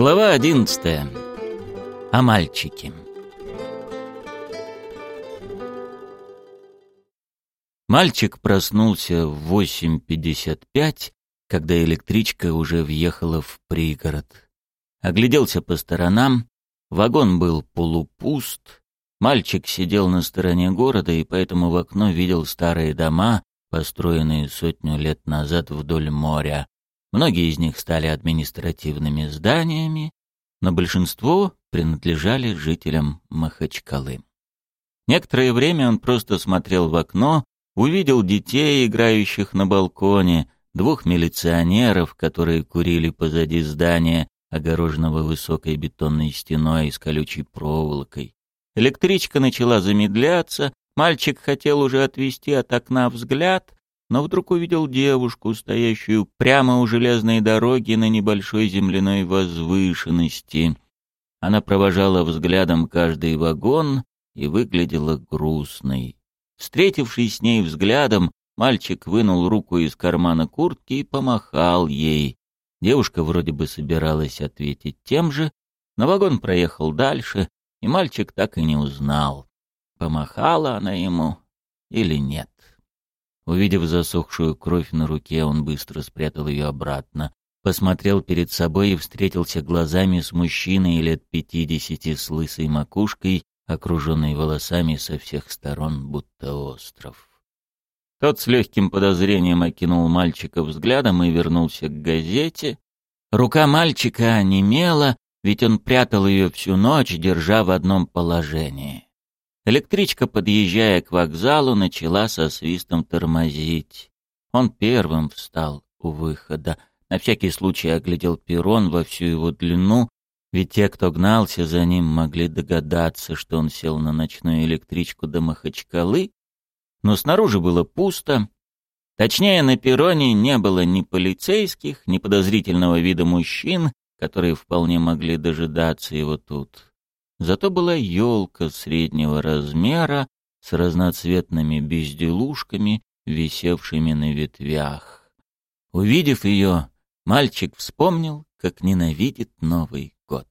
Глава одиннадцатая. О мальчике. Мальчик проснулся в 8.55, когда электричка уже въехала в пригород. Огляделся по сторонам, вагон был полупуст, мальчик сидел на стороне города и поэтому в окно видел старые дома, построенные сотню лет назад вдоль моря. Многие из них стали административными зданиями, но большинство принадлежали жителям Махачкалы. Некоторое время он просто смотрел в окно, увидел детей, играющих на балконе, двух милиционеров, которые курили позади здания, огороженного высокой бетонной стеной с колючей проволокой. Электричка начала замедляться, мальчик хотел уже отвести от окна взгляд, но вдруг увидел девушку, стоящую прямо у железной дороги на небольшой земляной возвышенности. Она провожала взглядом каждый вагон и выглядела грустной. Встретившись с ней взглядом, мальчик вынул руку из кармана куртки и помахал ей. Девушка вроде бы собиралась ответить тем же, но вагон проехал дальше, и мальчик так и не узнал, помахала она ему или нет. Увидев засохшую кровь на руке, он быстро спрятал ее обратно, посмотрел перед собой и встретился глазами с мужчиной лет пятидесяти с лысой макушкой, окруженной волосами со всех сторон, будто остров. Тот с легким подозрением окинул мальчика взглядом и вернулся к газете. Рука мальчика онемела, ведь он прятал ее всю ночь, держа в одном положении. Электричка, подъезжая к вокзалу, начала со свистом тормозить. Он первым встал у выхода. На всякий случай оглядел перрон во всю его длину, ведь те, кто гнался за ним, могли догадаться, что он сел на ночную электричку до Махачкалы, но снаружи было пусто. Точнее, на перроне не было ни полицейских, ни подозрительного вида мужчин, которые вполне могли дожидаться его тут. Зато была елка среднего размера с разноцветными безделушками, висевшими на ветвях. Увидев ее, мальчик вспомнил, как ненавидит Новый год.